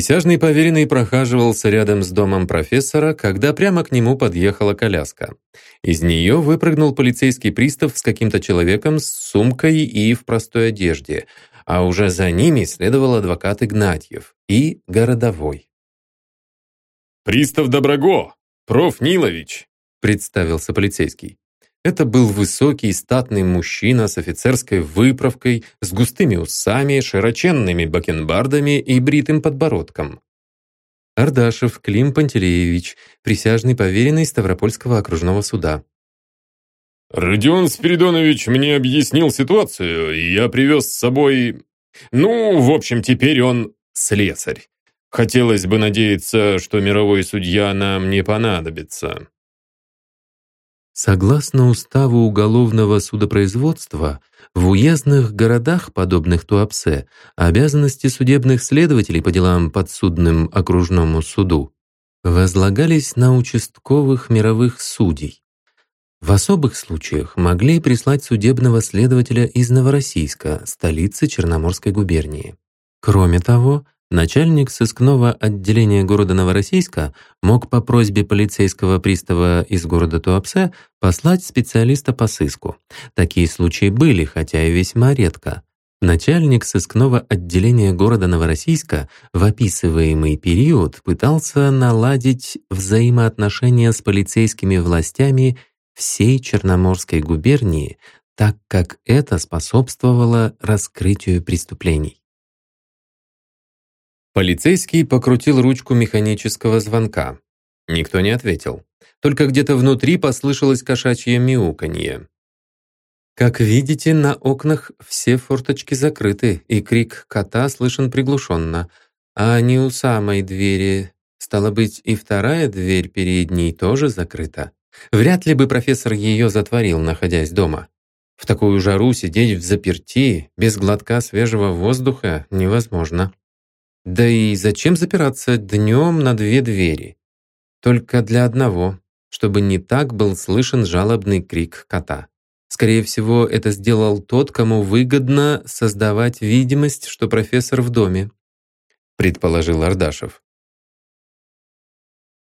Присяжный поверенный прохаживался рядом с домом профессора, когда прямо к нему подъехала коляска. Из нее выпрыгнул полицейский пристав с каким-то человеком с сумкой и в простой одежде, а уже за ними следовал адвокат Игнатьев и городовой. «Пристав Доброго, проф. Нилович», — представился полицейский. Это был высокий статный мужчина с офицерской выправкой, с густыми усами, широченными бакенбардами и бритым подбородком. Ардашев Клим Пантелеевич, присяжный поверенный Ставропольского окружного суда. «Родион Спиридонович мне объяснил ситуацию, и я привез с собой... Ну, в общем, теперь он слесарь. Хотелось бы надеяться, что мировой судья нам не понадобится». Согласно уставу уголовного судопроизводства, в уездных городах, подобных Туапсе, обязанности судебных следователей по делам подсудным окружному суду возлагались на участковых мировых судей. В особых случаях могли прислать судебного следователя из Новороссийска, столицы Черноморской губернии. Кроме того, Начальник сыскного отделения города Новороссийска мог по просьбе полицейского пристава из города Туапсе послать специалиста по сыску. Такие случаи были, хотя и весьма редко. Начальник сыскного отделения города Новороссийска в описываемый период пытался наладить взаимоотношения с полицейскими властями всей Черноморской губернии, так как это способствовало раскрытию преступлений. Полицейский покрутил ручку механического звонка. Никто не ответил. Только где-то внутри послышалось кошачье мяуканье. Как видите, на окнах все форточки закрыты, и крик кота слышен приглушенно. А не у самой двери. Стало быть, и вторая дверь передней тоже закрыта. Вряд ли бы профессор ее затворил, находясь дома. В такую жару сидеть в заперти, без глотка свежего воздуха, невозможно. Да и зачем запираться днем на две двери? Только для одного, чтобы не так был слышен жалобный крик кота. Скорее всего, это сделал тот, кому выгодно создавать видимость, что профессор в доме, предположил Ардашев.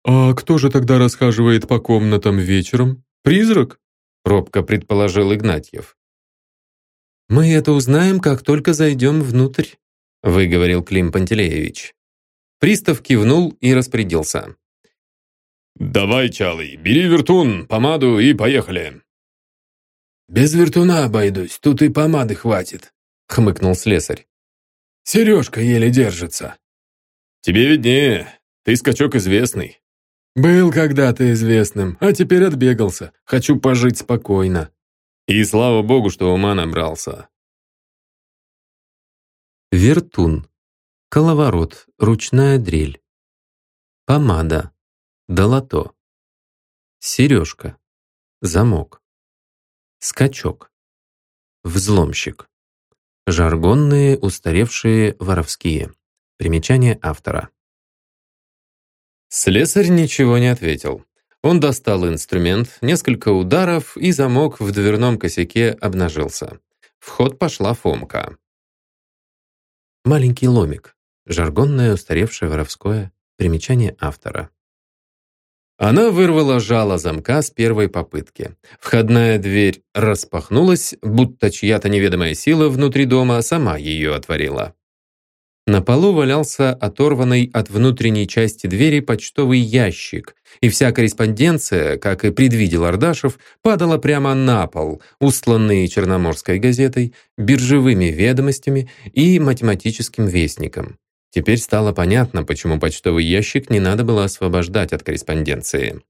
«А кто же тогда расхаживает по комнатам вечером? Призрак?» робко предположил Игнатьев. «Мы это узнаем, как только зайдем внутрь», выговорил Клим Пантелеевич. Пристав кивнул и распорядился. «Давай, Чалый, бери вертун, помаду и поехали». «Без вертуна обойдусь, тут и помады хватит», — хмыкнул слесарь. «Сережка еле держится». «Тебе виднее, ты скачок известный». «Был когда-то известным, а теперь отбегался. Хочу пожить спокойно». «И слава богу, что ума набрался. Вертун. Коловорот. Ручная дрель. Помада. Долото. Сережка. Замок. Скачок. Взломщик. Жаргонные, устаревшие, воровские. Примечание автора. Слесарь ничего не ответил. Он достал инструмент, несколько ударов, и замок в дверном косяке обнажился. В ход пошла Фомка. Маленький ломик. Жаргонное, устаревшее воровское. Примечание автора. Она вырвала жало замка с первой попытки. Входная дверь распахнулась, будто чья-то неведомая сила внутри дома сама ее отворила. На полу валялся оторванный от внутренней части двери почтовый ящик, и вся корреспонденция, как и предвидел Ардашев, падала прямо на пол, устланные Черноморской газетой, биржевыми ведомостями и математическим вестником. Теперь стало понятно, почему почтовый ящик не надо было освобождать от корреспонденции.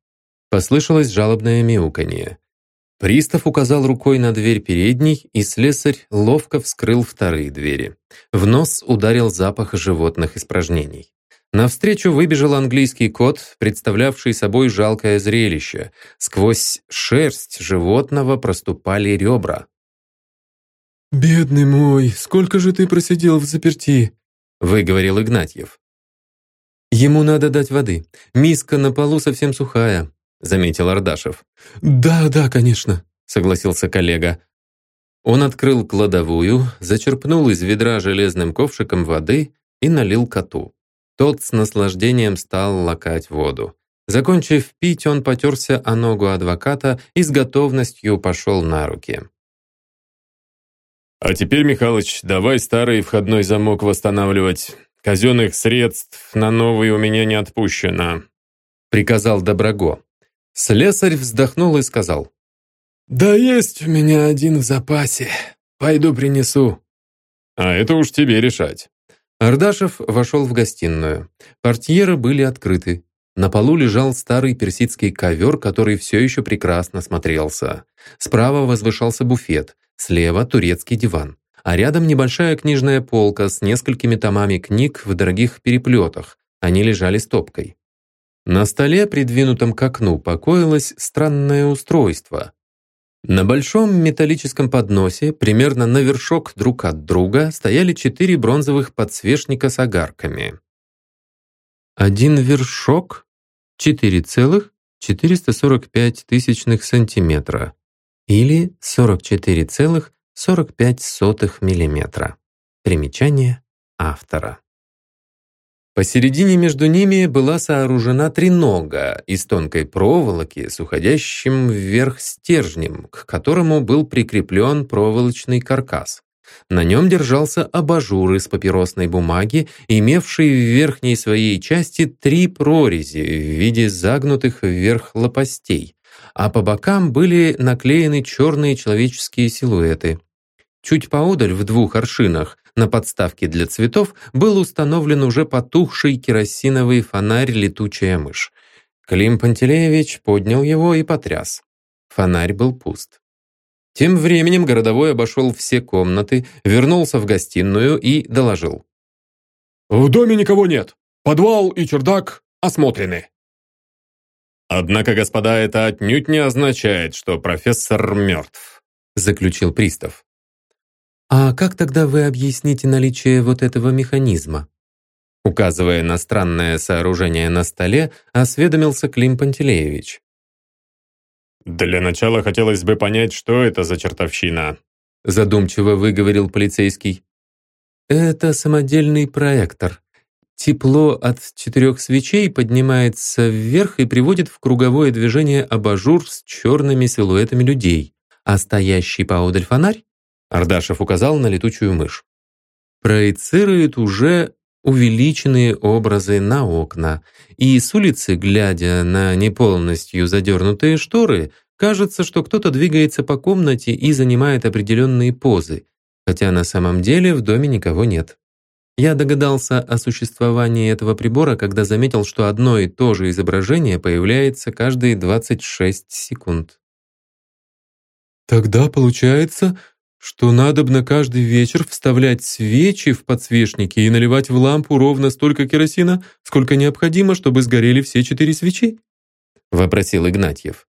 Послышалось жалобное мяуканье. Пристав указал рукой на дверь передней, и слесарь ловко вскрыл вторые двери. В нос ударил запах животных испражнений. Навстречу выбежал английский кот, представлявший собой жалкое зрелище. Сквозь шерсть животного проступали ребра. «Бедный мой, сколько же ты просидел в заперти?» — выговорил Игнатьев. «Ему надо дать воды. Миска на полу совсем сухая», — заметил Ардашев. «Да, да, конечно», — согласился коллега. Он открыл кладовую, зачерпнул из ведра железным ковшиком воды и налил коту. Тот с наслаждением стал лакать воду. Закончив пить, он потерся о ногу адвоката и с готовностью пошел на руки. «А теперь, Михалыч, давай старый входной замок восстанавливать. Казенных средств на новый у меня не отпущено», — приказал Доброго. Слесарь вздохнул и сказал. «Да есть у меня один в запасе. Пойду принесу». «А это уж тебе решать». Ардашев вошел в гостиную. Портьеры были открыты. На полу лежал старый персидский ковер, который все еще прекрасно смотрелся. Справа возвышался буфет, слева турецкий диван, а рядом небольшая книжная полка с несколькими томами книг в дорогих переплетах. Они лежали стопкой. На столе, придвинутом к окну, покоилось странное устройство. На большом металлическом подносе, примерно на вершок друг от друга, стояли четыре бронзовых подсвечника с огарками. Один вершок 4,445 тысячных сантиметра или 44,45 миллиметра. Примечание автора. Посередине между ними была сооружена тренога из тонкой проволоки с уходящим вверх стержнем, к которому был прикреплен проволочный каркас. На нем держался абажур из папиросной бумаги, имевший в верхней своей части три прорези в виде загнутых вверх лопастей, а по бокам были наклеены черные человеческие силуэты. Чуть поодаль, в двух аршинах, на подставке для цветов был установлен уже потухший керосиновый фонарь «Летучая мышь». Клим Пантелеевич поднял его и потряс. Фонарь был пуст. Тем временем городовой обошел все комнаты, вернулся в гостиную и доложил. «В доме никого нет. Подвал и чердак осмотрены». «Однако, господа, это отнюдь не означает, что профессор мертв», заключил пристав. «А как тогда вы объясните наличие вот этого механизма?» Указывая на странное сооружение на столе, осведомился Клим Пантелеевич. «Для начала хотелось бы понять, что это за чертовщина», задумчиво выговорил полицейский. «Это самодельный проектор. Тепло от четырех свечей поднимается вверх и приводит в круговое движение абажур с черными силуэтами людей, а стоящий поодаль фонарь Ардашев указал на летучую мышь. Проецирует уже увеличенные образы на окна, и с улицы, глядя на неполностью задернутые шторы, кажется, что кто-то двигается по комнате и занимает определенные позы, хотя на самом деле в доме никого нет. Я догадался о существовании этого прибора, когда заметил, что одно и то же изображение появляется каждые 26 секунд. «Тогда получается, что надобно каждый вечер вставлять свечи в подсвечники и наливать в лампу ровно столько керосина, сколько необходимо, чтобы сгорели все четыре свечи?» — вопросил Игнатьев.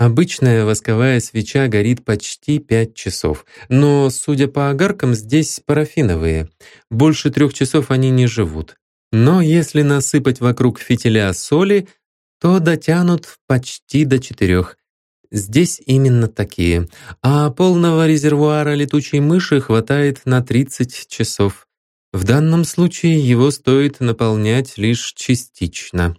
Обычная восковая свеча горит почти пять часов, но, судя по огаркам, здесь парафиновые. Больше трех часов они не живут. Но если насыпать вокруг фитиля соли, то дотянут почти до четырех. Здесь именно такие. А полного резервуара летучей мыши хватает на 30 часов. В данном случае его стоит наполнять лишь частично,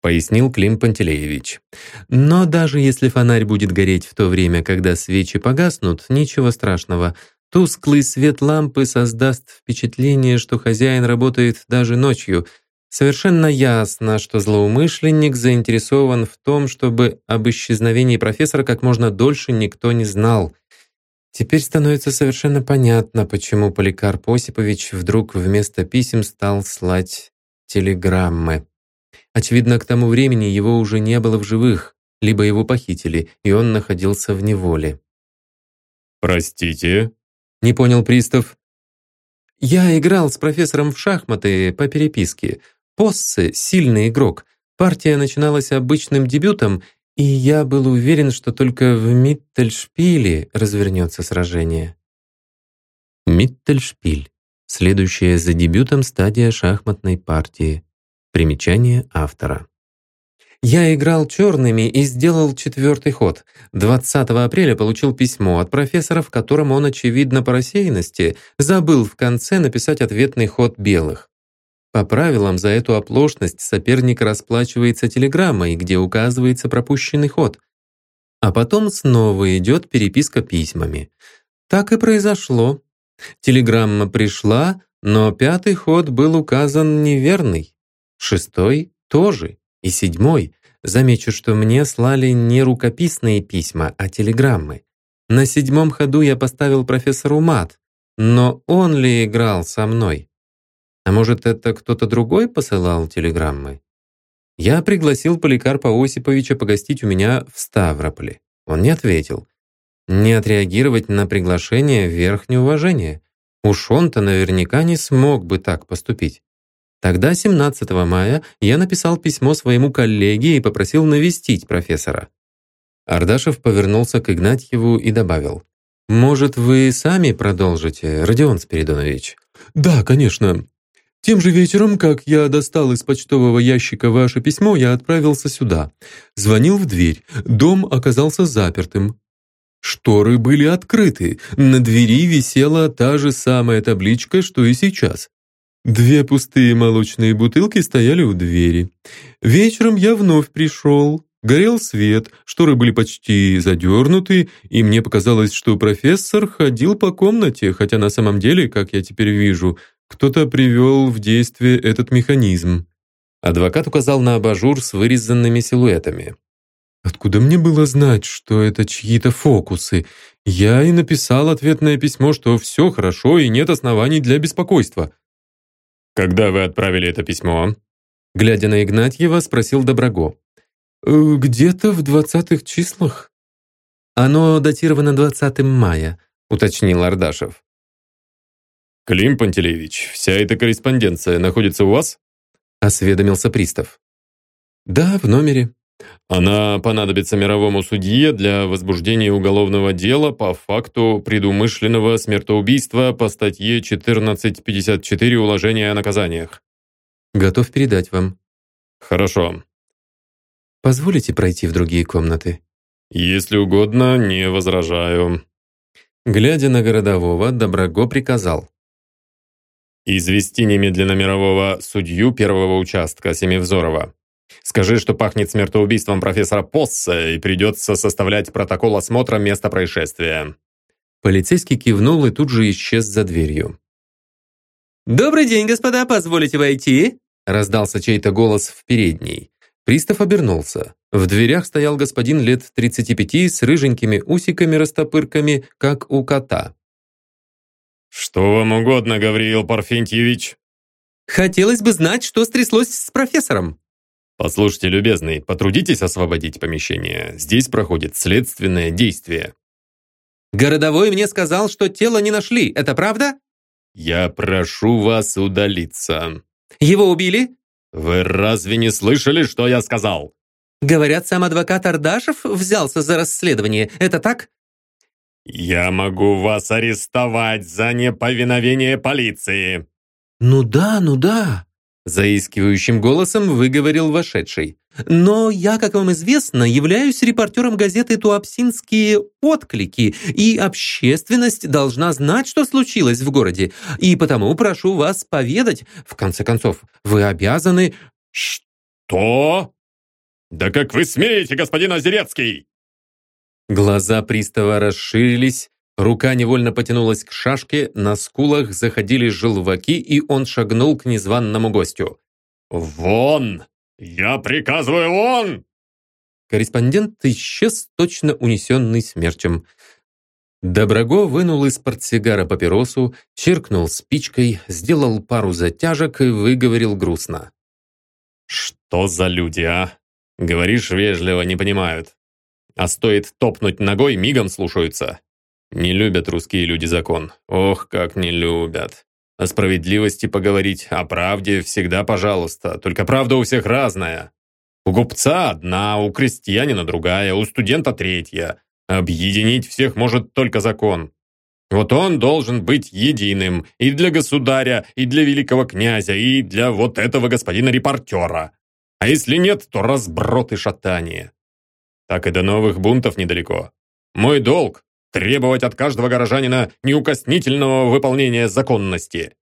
пояснил Клим Пантелеевич. Но даже если фонарь будет гореть в то время, когда свечи погаснут, ничего страшного. Тусклый свет лампы создаст впечатление, что хозяин работает даже ночью — Совершенно ясно, что злоумышленник заинтересован в том, чтобы об исчезновении профессора как можно дольше никто не знал. Теперь становится совершенно понятно, почему Поликарп Осипович вдруг вместо писем стал слать телеграммы. Очевидно, к тому времени его уже не было в живых, либо его похитили, и он находился в неволе. «Простите?» — не понял пристав. «Я играл с профессором в шахматы по переписке. Поссе — сильный игрок. Партия начиналась обычным дебютом, и я был уверен, что только в Миттельшпиле развернется сражение. Миттельшпиль. Следующая за дебютом стадия шахматной партии. Примечание автора. Я играл черными и сделал четвертый ход. 20 апреля получил письмо от профессора, в котором он, очевидно, по рассеянности, забыл в конце написать ответный ход белых. По правилам, за эту оплошность соперник расплачивается телеграммой, где указывается пропущенный ход. А потом снова идет переписка письмами. Так и произошло. Телеграмма пришла, но пятый ход был указан неверный. Шестой тоже. И седьмой. Замечу, что мне слали не рукописные письма, а телеграммы. На седьмом ходу я поставил профессору мат, но он ли играл со мной? А может, это кто-то другой посылал телеграммы? Я пригласил Поликарпа Осиповича погостить у меня в Ставрополе. Он не ответил. Не отреагировать на приглашение — верх неуважения. Уж он-то наверняка не смог бы так поступить. Тогда, 17 мая, я написал письмо своему коллеге и попросил навестить профессора. Ардашев повернулся к Игнатьеву и добавил. «Может, вы сами продолжите, Родион Спиридонович?» «Да, конечно. Тем же вечером, как я достал из почтового ящика ваше письмо, я отправился сюда. Звонил в дверь. Дом оказался запертым. Шторы были открыты. На двери висела та же самая табличка, что и сейчас. Две пустые молочные бутылки стояли у двери. Вечером я вновь пришел. Горел свет, шторы были почти задернуты, и мне показалось, что профессор ходил по комнате, хотя на самом деле, как я теперь вижу, кто-то привел в действие этот механизм. Адвокат указал на абажур с вырезанными силуэтами. Откуда мне было знать, что это чьи-то фокусы? Я и написал ответное письмо, что все хорошо и нет оснований для беспокойства. «Когда вы отправили это письмо?» Глядя на Игнатьева, спросил Доброго. «Э, «Где-то в двадцатых числах». «Оно датировано 20 мая», — уточнил Ардашев. «Клим Пантелеевич, вся эта корреспонденция находится у вас?» — осведомился пристав. «Да, в номере». «Она понадобится мировому судье для возбуждения уголовного дела по факту предумышленного смертоубийства по статье 1454 уложения о наказаниях». «Готов передать вам». «Хорошо. Позволите пройти в другие комнаты?» «Если угодно, не возражаю». Глядя на городового, Доброго приказал. «Извести немедленно мирового судью первого участка Семивзорова. Скажи, что пахнет смертоубийством профессора Посса и придется составлять протокол осмотра места происшествия». Полицейский кивнул и тут же исчез за дверью. «Добрый день, господа, позволите войти?» раздался чей-то голос в передней. Пристав обернулся. В дверях стоял господин лет 35 с рыженькими усиками-растопырками, как у кота. «Что вам угодно, Гавриил Парфентьевич?» «Хотелось бы знать, что стряслось с профессором». «Послушайте, любезный, потрудитесь освободить помещение. Здесь проходит следственное действие». «Городовой мне сказал, что тело не нашли. Это правда?» «Я прошу вас удалиться». «Его убили?» «Вы разве не слышали, что я сказал?» «Говорят, сам адвокат Ардашев взялся за расследование. Это так?» «Я могу вас арестовать за неповиновение полиции». «Ну да, ну да», заискивающим голосом выговорил вошедший. «Но я, как вам известно, являюсь репортером газеты «Туапсинские отклики», и общественность должна знать, что случилось в городе, и потому прошу вас поведать. В конце концов, вы обязаны...» «Что? Да как вы смеете, господин Озерецкий?» Глаза пристава расширились, рука невольно потянулась к шашке, на скулах заходили желваки, и он шагнул к незваному гостю. «Вон! Я приказываю вон!» Корреспондент исчез, точно унесенный смерчем. Доброго вынул из портсигара папиросу, черкнул спичкой, сделал пару затяжек и выговорил грустно. «Что за люди, а? Говоришь вежливо, не понимают. А стоит топнуть ногой, мигом слушаются. Не любят русские люди закон. Ох, как не любят. О справедливости поговорить, о правде всегда пожалуйста. Только правда у всех разная. У купца одна, у крестьянина другая, у студента третья. Объединить всех может только закон. Вот он должен быть единым и для государя, и для великого князя, и для вот этого господина репортера. А если нет, то разброд и шатание. Так и до новых бунтов недалеко. Мой долг – требовать от каждого горожанина неукоснительного выполнения законности.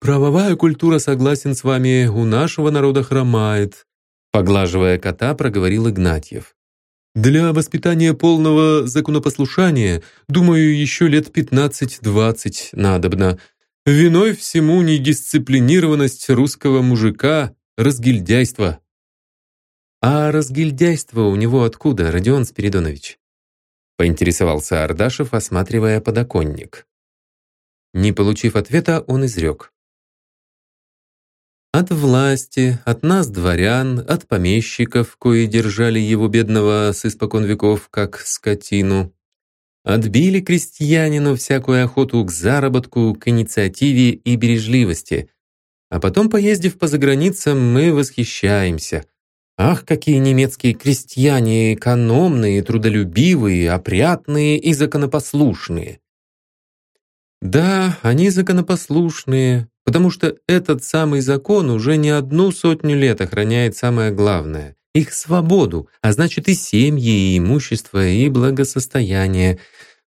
правовая культура, согласен с вами, у нашего народа хромает», поглаживая кота, проговорил Игнатьев. «Для воспитания полного законопослушания, думаю, еще лет 15-20 надобно. Виной всему недисциплинированность русского мужика, разгильдяйство». «А разгильдяйство у него откуда, Родион Спиридонович?» поинтересовался Ардашев, осматривая подоконник. Не получив ответа, он изрек. От власти, от нас, дворян, от помещиков, кои держали его бедного с испокон веков, как скотину. Отбили крестьянину всякую охоту к заработку, к инициативе и бережливости. А потом, поездив по заграницам, мы восхищаемся. Ах, какие немецкие крестьяне экономные, трудолюбивые, опрятные и законопослушные. Да, они законопослушные, потому что этот самый закон уже не одну сотню лет охраняет самое главное — их свободу, а значит и семьи, и имущество, и благосостояние.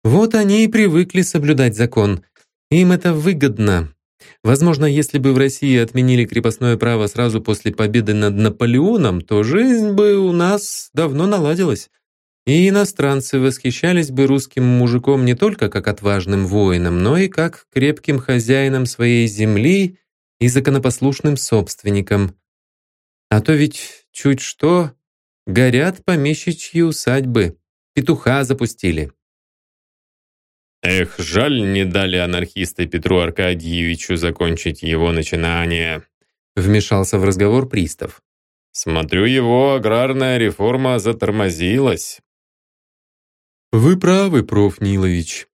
Вот они и привыкли соблюдать закон. Им это выгодно, Возможно, если бы в России отменили крепостное право сразу после победы над Наполеоном, то жизнь бы у нас давно наладилась. И иностранцы восхищались бы русским мужиком не только как отважным воином, но и как крепким хозяином своей земли и законопослушным собственником. А то ведь чуть что горят помещичьи усадьбы, петуха запустили. Эх, жаль, не дали анархисты Петру Аркадьевичу закончить его начинание. Вмешался в разговор пристав. Смотрю, его аграрная реформа затормозилась. Вы правы, проф. Нилович.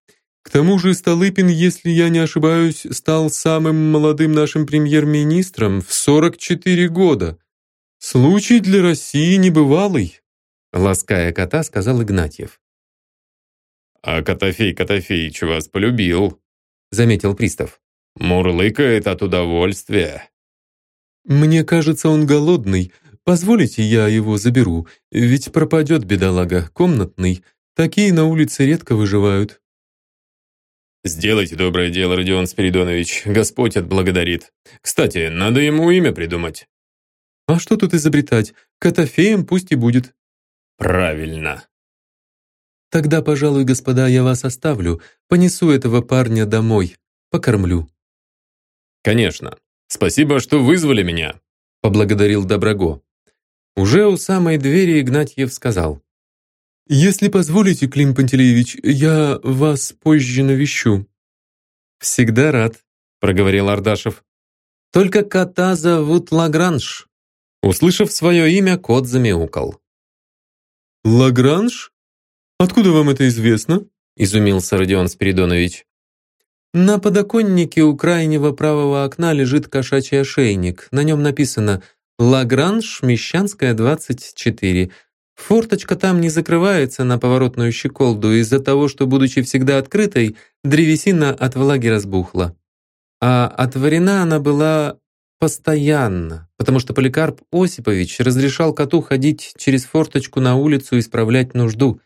К тому же Столыпин, если я не ошибаюсь, стал самым молодым нашим премьер-министром в 44 года. Случай для России небывалый. Лаская кота, сказал Игнатьев. «А Котофей Котофеич вас полюбил», — заметил пристав. «Мурлыкает от удовольствия». «Мне кажется, он голодный. Позволите, я его заберу, ведь пропадет бедолага, комнатный. Такие на улице редко выживают». «Сделайте доброе дело, Родион Спиридонович, Господь отблагодарит. Кстати, надо ему имя придумать». «А что тут изобретать? Котофеем пусть и будет». «Правильно», Тогда, пожалуй, господа, я вас оставлю, понесу этого парня домой, покормлю». «Конечно. Спасибо, что вызвали меня», — поблагодарил Доброго. Уже у самой двери Игнатьев сказал. «Если позволите, Клим Пантелеевич, я вас позже навещу». «Всегда рад», — проговорил Ардашев. «Только кота зовут Лагранж». Услышав свое имя, кот замяукал. «Лагранж?» «Откуда вам это известно?» — изумился Родион Спиридонович. На подоконнике у крайнего правого окна лежит кошачий ошейник. На нем написано «Лагранж, Мещанская, 24». Форточка там не закрывается на поворотную щеколду из-за того, что, будучи всегда открытой, древесина от влаги разбухла. А отворена она была постоянно, потому что Поликарп Осипович разрешал коту ходить через форточку на улицу и исправлять нужду.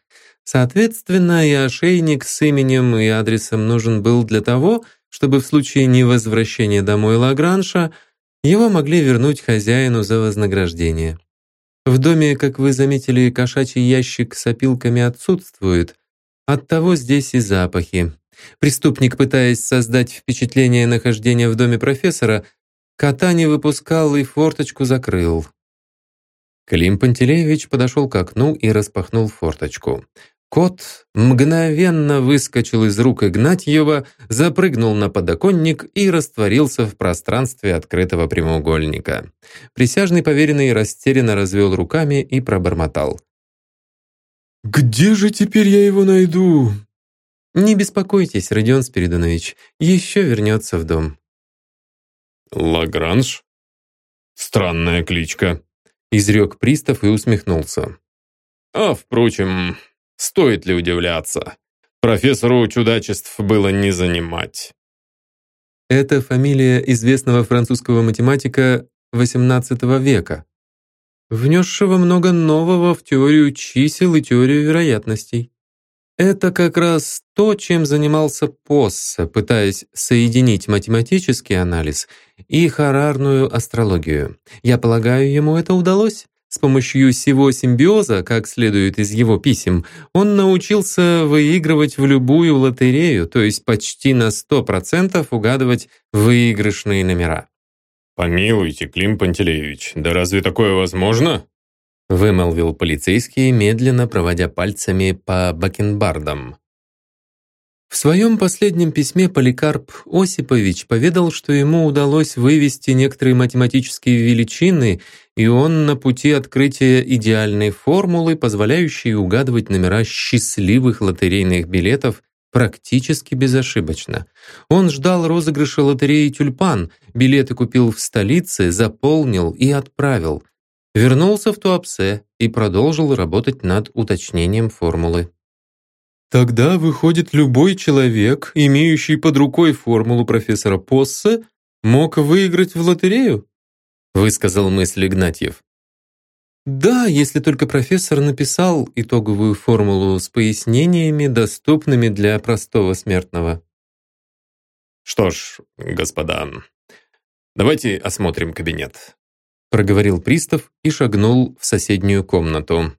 Соответственно, и ошейник с именем и адресом нужен был для того, чтобы в случае невозвращения домой Лагранша его могли вернуть хозяину за вознаграждение. В доме, как вы заметили, кошачий ящик с опилками отсутствует, оттого здесь и запахи. Преступник, пытаясь создать впечатление нахождения в доме профессора, кота не выпускал и форточку закрыл. Клим Пантелеевич подошел к окну и распахнул форточку. Кот мгновенно выскочил из рук Игнатьева, запрыгнул на подоконник и растворился в пространстве открытого прямоугольника. Присяжный поверенный растерянно развел руками и пробормотал. «Где же теперь я его найду?» «Не беспокойтесь, Родион Спиридонович, еще вернется в дом». «Лагранж? Странная кличка», — изрек пристав и усмехнулся. «А, впрочем, Стоит ли удивляться? Профессору чудачеств было не занимать. Это фамилия известного французского математика XVIII века, внесшего много нового в теорию чисел и теорию вероятностей. Это как раз то, чем занимался Посса, пытаясь соединить математический анализ и харарную астрологию. Я полагаю, ему это удалось? С помощью всего симбиоза, как следует из его писем, он научился выигрывать в любую лотерею, то есть почти на 100% угадывать выигрышные номера. «Помилуйте, Клим Пантелеевич, да разве такое возможно?» вымолвил полицейский, медленно проводя пальцами по бакенбардам. В своем последнем письме Поликарп Осипович поведал, что ему удалось вывести некоторые математические величины, и он на пути открытия идеальной формулы, позволяющей угадывать номера счастливых лотерейных билетов практически безошибочно. Он ждал розыгрыша лотереи «Тюльпан», билеты купил в столице, заполнил и отправил вернулся в Туапсе и продолжил работать над уточнением формулы. Тогда, выходит, любой человек, имеющий под рукой формулу профессора Поссе, мог выиграть в лотерею? Высказал мысль Игнатьев. Да, если только профессор написал итоговую формулу с пояснениями, доступными для простого смертного. Что ж, господа, давайте осмотрим кабинет проговорил пристав и шагнул в соседнюю комнату.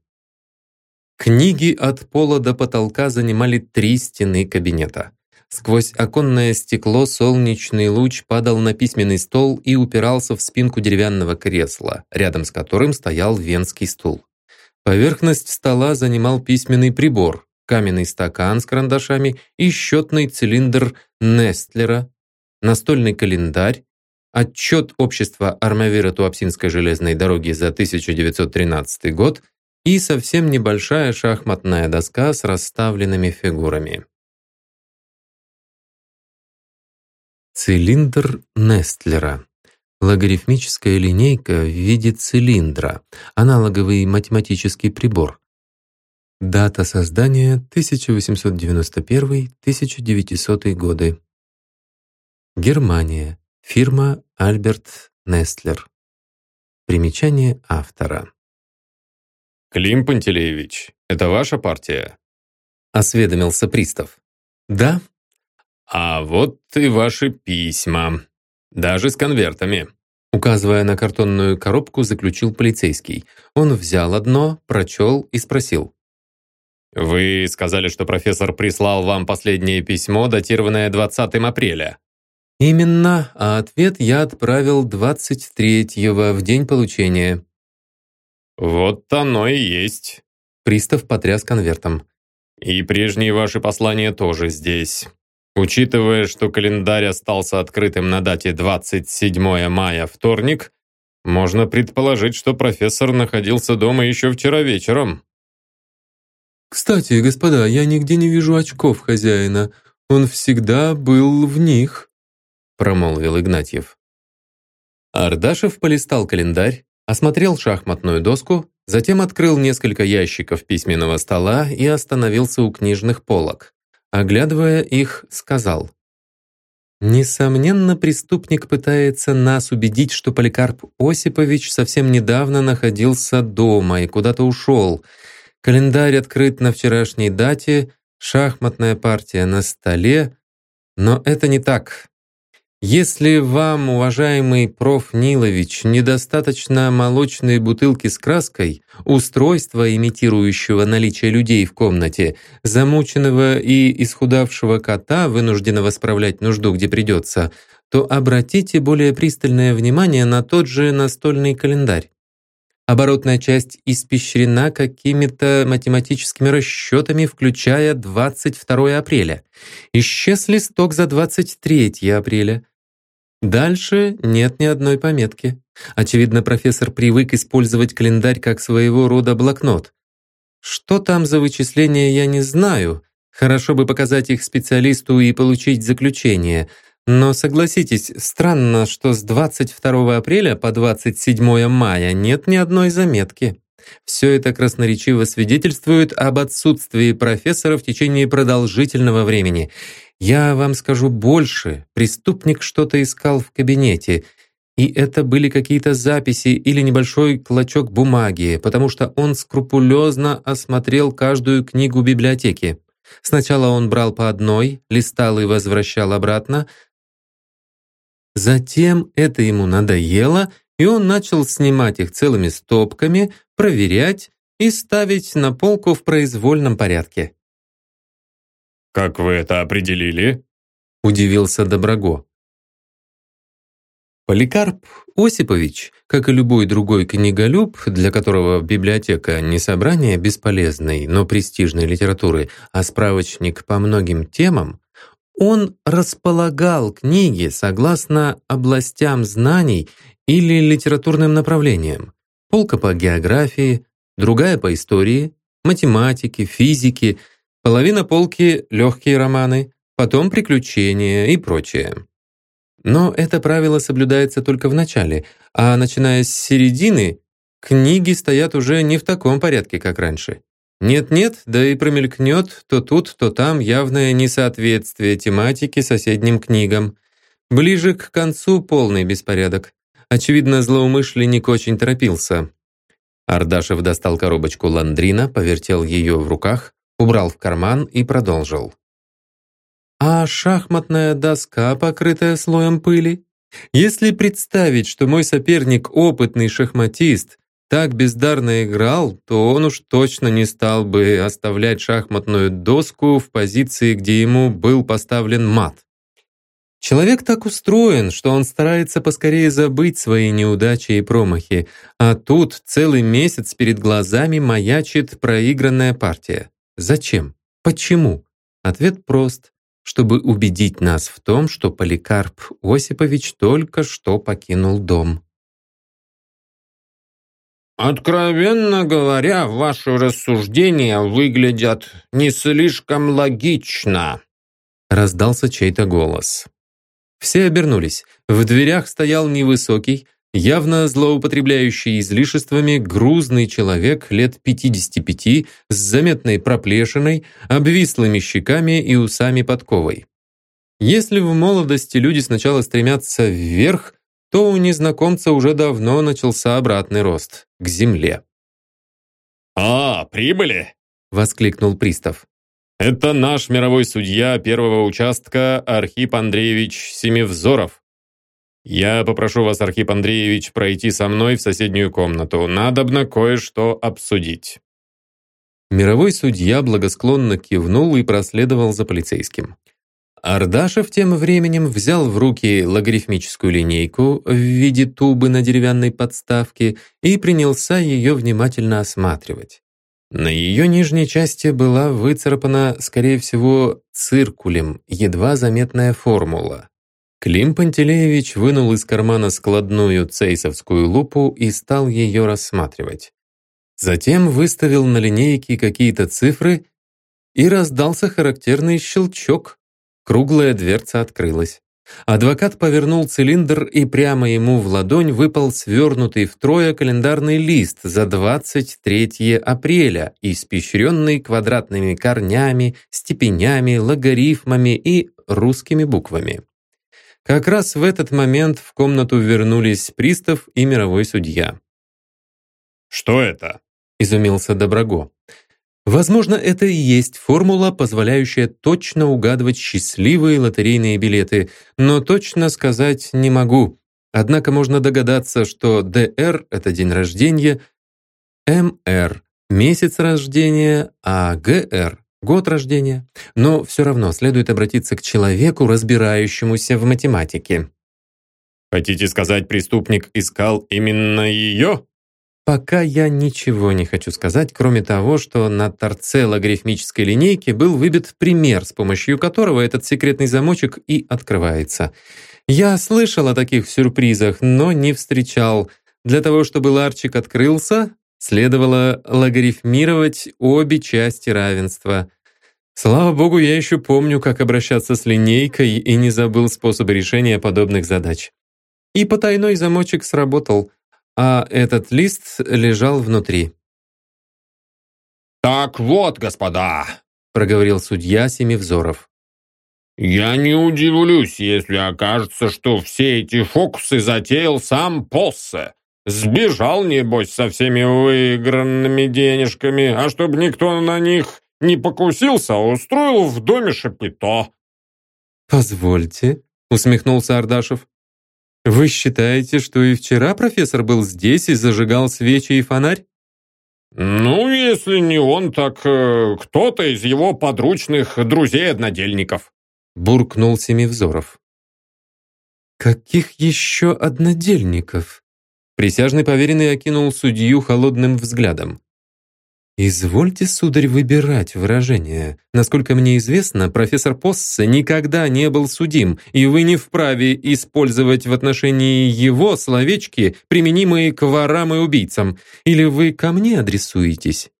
Книги от пола до потолка занимали три стены кабинета. Сквозь оконное стекло солнечный луч падал на письменный стол и упирался в спинку деревянного кресла, рядом с которым стоял венский стул. Поверхность стола занимал письменный прибор, каменный стакан с карандашами и счетный цилиндр Нестлера, настольный календарь, отчет общества Армавира Туапсинской железной дороги за 1913 год и совсем небольшая шахматная доска с расставленными фигурами. Цилиндр Нестлера. Логарифмическая линейка в виде цилиндра. Аналоговый математический прибор. Дата создания 1891-1900 годы. Германия. Фирма Альберт Нестлер. Примечание автора. «Клим Пантелеевич, это ваша партия?» Осведомился пристав. «Да». «А вот и ваши письма. Даже с конвертами». Указывая на картонную коробку, заключил полицейский. Он взял одно, прочел и спросил. «Вы сказали, что профессор прислал вам последнее письмо, датированное 20 апреля?» Именно, а ответ я отправил 23-го, в день получения. Вот оно и есть. Пристав потряс конвертом. И прежние ваши послания тоже здесь. Учитывая, что календарь остался открытым на дате 27 мая, вторник, можно предположить, что профессор находился дома еще вчера вечером. «Кстати, господа, я нигде не вижу очков хозяина. Он всегда был в них» промолвил Игнатьев. Ардашев полистал календарь, осмотрел шахматную доску, затем открыл несколько ящиков письменного стола и остановился у книжных полок. Оглядывая их, сказал. «Несомненно, преступник пытается нас убедить, что Поликарп Осипович совсем недавно находился дома и куда-то ушел. Календарь открыт на вчерашней дате, шахматная партия на столе. Но это не так. Если вам, уважаемый проф. Нилович, недостаточно молочной бутылки с краской, устройства, имитирующего наличие людей в комнате, замученного и исхудавшего кота, вынужденного справлять нужду, где придется, то обратите более пристальное внимание на тот же настольный календарь. Оборотная часть испещрена какими-то математическими расчетами, включая 22 апреля. Исчез листок за 23 апреля. Дальше нет ни одной пометки. Очевидно, профессор привык использовать календарь как своего рода блокнот. Что там за вычисления, я не знаю. Хорошо бы показать их специалисту и получить заключение. Но согласитесь, странно, что с 22 апреля по 27 мая нет ни одной заметки. Все это красноречиво свидетельствует об отсутствии профессора в течение продолжительного времени. Я вам скажу больше. Преступник что-то искал в кабинете, и это были какие-то записи или небольшой клочок бумаги, потому что он скрупулезно осмотрел каждую книгу библиотеки. Сначала он брал по одной, листал и возвращал обратно. Затем это ему надоело, и он начал снимать их целыми стопками, проверять и ставить на полку в произвольном порядке. «Как вы это определили?» — удивился Доброго. Поликарп Осипович, как и любой другой книголюб, для которого библиотека не собрание бесполезной, но престижной литературы, а справочник по многим темам, он располагал книги согласно областям знаний или литературным направлениям. Полка по географии, другая по истории, математике, физике, половина полки — легкие романы, потом приключения и прочее. Но это правило соблюдается только в начале, а начиная с середины, книги стоят уже не в таком порядке, как раньше. Нет-нет, да и промелькнет то тут, то там явное несоответствие тематики соседним книгам. Ближе к концу полный беспорядок. Очевидно, злоумышленник очень торопился. Ардашев достал коробочку ландрина, повертел ее в руках, убрал в карман и продолжил. А шахматная доска, покрытая слоем пыли? Если представить, что мой соперник опытный шахматист, так бездарно играл, то он уж точно не стал бы оставлять шахматную доску в позиции, где ему был поставлен мат. Человек так устроен, что он старается поскорее забыть свои неудачи и промахи, а тут целый месяц перед глазами маячит проигранная партия. Зачем? Почему? Ответ прост чтобы убедить нас в том, что Поликарп Осипович только что покинул дом. «Откровенно говоря, ваши рассуждения выглядят не слишком логично», раздался чей-то голос. Все обернулись. В дверях стоял невысокий, явно злоупотребляющий излишествами грузный человек лет 55 с заметной проплешиной, обвислыми щеками и усами подковой. Если в молодости люди сначала стремятся вверх, то у незнакомца уже давно начался обратный рост, к земле. «А, прибыли?» — воскликнул пристав. «Это наш мировой судья первого участка Архип Андреевич Семивзоров. «Я попрошу вас, Архип Андреевич, пройти со мной в соседнюю комнату. Надобно кое-что обсудить». Мировой судья благосклонно кивнул и проследовал за полицейским. Ардашев тем временем взял в руки логарифмическую линейку в виде тубы на деревянной подставке и принялся ее внимательно осматривать. На ее нижней части была выцарапана, скорее всего, циркулем, едва заметная формула. Клим Пантелеевич вынул из кармана складную цейсовскую лупу и стал ее рассматривать. Затем выставил на линейке какие-то цифры и раздался характерный щелчок. Круглая дверца открылась. Адвокат повернул цилиндр, и прямо ему в ладонь выпал свернутый втрое календарный лист за 23 апреля, испещренный квадратными корнями, степенями, логарифмами и русскими буквами. Как раз в этот момент в комнату вернулись пристав и мировой судья. «Что это?» – изумился Доброго. Возможно, это и есть формула, позволяющая точно угадывать счастливые лотерейные билеты, но точно сказать не могу. Однако можно догадаться, что ДР – это день рождения, МР – месяц рождения, а ГР год рождения, но все равно следует обратиться к человеку, разбирающемуся в математике. Хотите сказать, преступник искал именно ее? Пока я ничего не хочу сказать, кроме того, что на торце логарифмической линейки был выбит пример, с помощью которого этот секретный замочек и открывается. Я слышал о таких сюрпризах, но не встречал. Для того, чтобы ларчик открылся, Следовало логарифмировать обе части равенства. Слава богу, я еще помню, как обращаться с линейкой и не забыл способы решения подобных задач. И потайной замочек сработал, а этот лист лежал внутри. «Так вот, господа», — проговорил судья Семивзоров. «Я не удивлюсь, если окажется, что все эти фокусы затеял сам Поссе. Сбежал, небось, со всеми выигранными денежками, а чтобы никто на них не покусился, устроил в доме шапито». «Позвольте», — усмехнулся Ардашев. «Вы считаете, что и вчера профессор был здесь и зажигал свечи и фонарь?» «Ну, если не он, так э, кто-то из его подручных друзей-однодельников», — буркнул Семивзоров. «Каких еще однодельников?» Присяжный поверенный окинул судью холодным взглядом. «Извольте, сударь, выбирать выражение. Насколько мне известно, профессор Поссе никогда не был судим, и вы не вправе использовать в отношении его словечки, применимые к ворам и убийцам. Или вы ко мне адресуетесь?»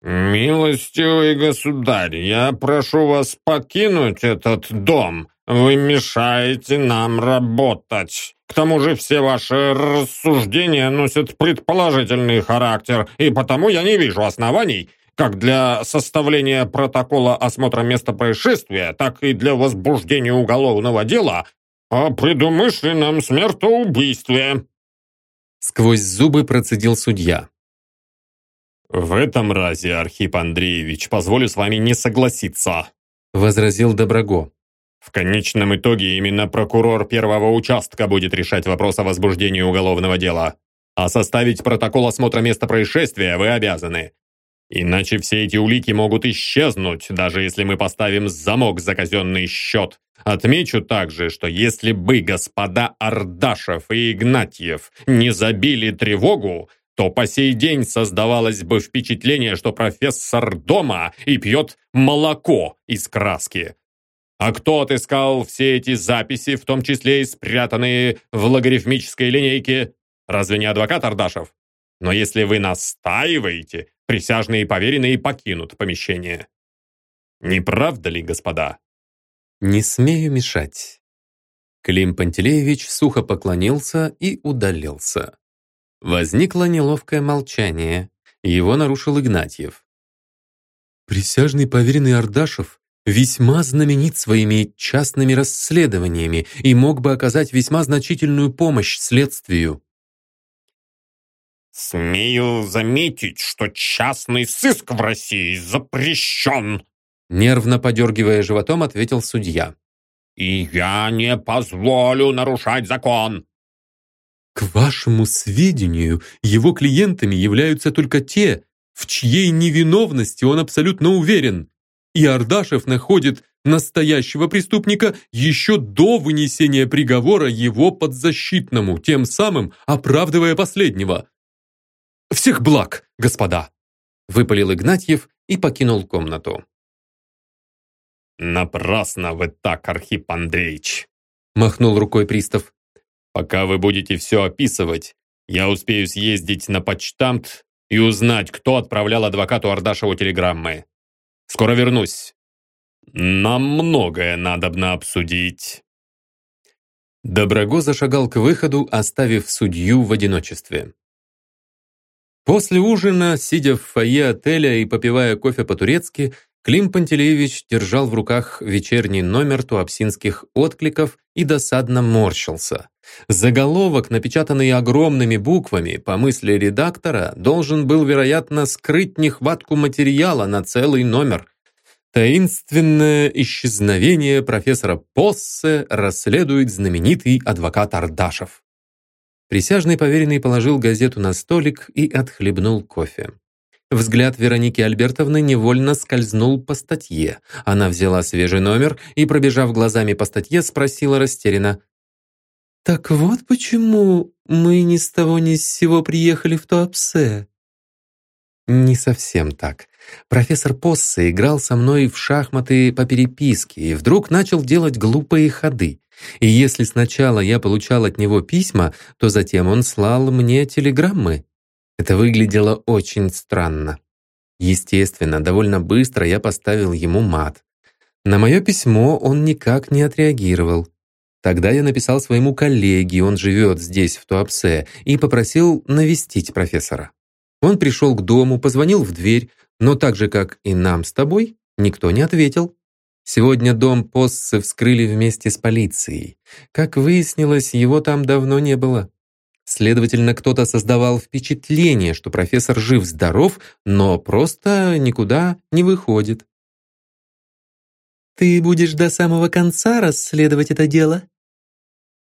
«Милостивый государь, я прошу вас покинуть этот дом. Вы мешаете нам работать». К тому же все ваши рассуждения носят предположительный характер, и потому я не вижу оснований, как для составления протокола осмотра места происшествия, так и для возбуждения уголовного дела о предумышленном смертоубийстве». Сквозь зубы процедил судья. «В этом разе, Архип Андреевич, позволю с вами не согласиться», возразил Доброго. В конечном итоге именно прокурор первого участка будет решать вопрос о возбуждении уголовного дела. А составить протокол осмотра места происшествия вы обязаны. Иначе все эти улики могут исчезнуть, даже если мы поставим замок за казенный счет. Отмечу также, что если бы господа Ардашев и Игнатьев не забили тревогу, то по сей день создавалось бы впечатление, что профессор дома и пьет молоко из краски. А кто отыскал все эти записи, в том числе и спрятанные в логарифмической линейке? Разве не адвокат Ардашев? Но если вы настаиваете, присяжные и поверенные покинут помещение. Не правда ли, господа? Не смею мешать. Клим Пантелеевич сухо поклонился и удалился. Возникло неловкое молчание. Его нарушил Игнатьев. Присяжный поверенный Ардашев весьма знаменит своими частными расследованиями и мог бы оказать весьма значительную помощь следствию. «Смею заметить, что частный сыск в России запрещен!» Нервно подергивая животом, ответил судья. «И я не позволю нарушать закон!» К вашему сведению, его клиентами являются только те, в чьей невиновности он абсолютно уверен и Ардашев находит настоящего преступника еще до вынесения приговора его подзащитному, тем самым оправдывая последнего. «Всех благ, господа!» — выпалил Игнатьев и покинул комнату. «Напрасно вы так, Архип Андреевич!» — махнул рукой пристав. «Пока вы будете все описывать, я успею съездить на почтамт и узнать, кто отправлял адвокату Ардашеву телеграммы. Скоро вернусь. Нам многое надобно обсудить». Доброго зашагал к выходу, оставив судью в одиночестве. После ужина, сидя в фойе отеля и попивая кофе по-турецки, Клим Пантелеевич держал в руках вечерний номер туапсинских откликов и досадно морщился. Заголовок, напечатанный огромными буквами, по мысли редактора, должен был, вероятно, скрыть нехватку материала на целый номер. Таинственное исчезновение профессора Поссе расследует знаменитый адвокат Ардашев. Присяжный поверенный положил газету на столик и отхлебнул кофе. Взгляд Вероники Альбертовны невольно скользнул по статье. Она взяла свежий номер и, пробежав глазами по статье, спросила растерянно. «Так вот почему мы ни с того ни с сего приехали в Туапсе?» «Не совсем так. Профессор Поссе играл со мной в шахматы по переписке и вдруг начал делать глупые ходы. И если сначала я получал от него письма, то затем он слал мне телеграммы. Это выглядело очень странно. Естественно, довольно быстро я поставил ему мат. На мое письмо он никак не отреагировал. Тогда я написал своему коллеге, он живет здесь, в Туапсе, и попросил навестить профессора. Он пришел к дому, позвонил в дверь, но так же, как и нам с тобой, никто не ответил. Сегодня дом Поссы вскрыли вместе с полицией. Как выяснилось, его там давно не было. Следовательно, кто-то создавал впечатление, что профессор жив-здоров, но просто никуда не выходит. «Ты будешь до самого конца расследовать это дело?»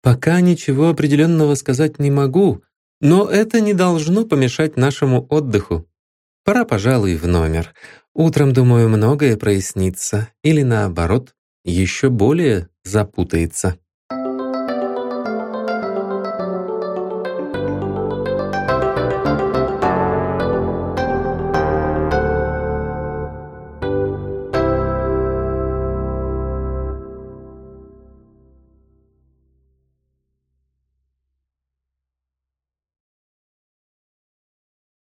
«Пока ничего определенного сказать не могу, но это не должно помешать нашему отдыху. Пора, пожалуй, в номер. Утром, думаю, многое прояснится, или наоборот, еще более запутается».